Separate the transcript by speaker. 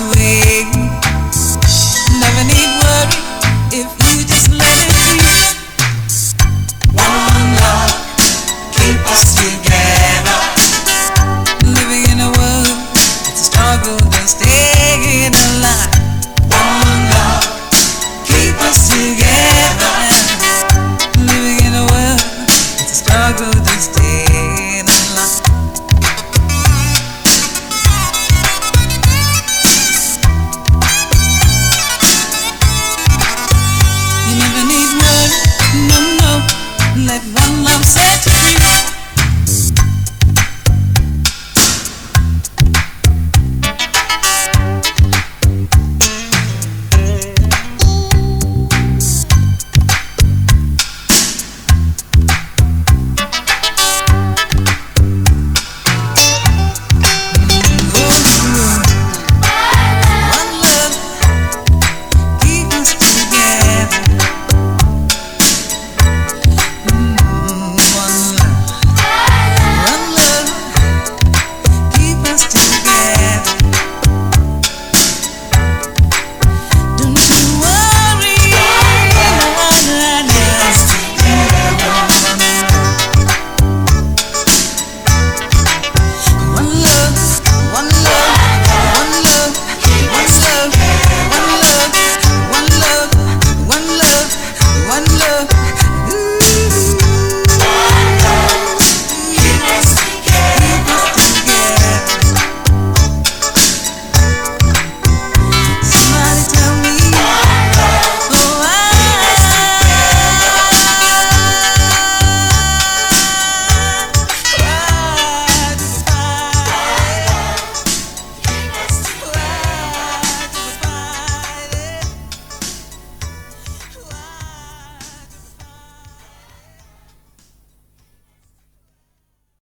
Speaker 1: way.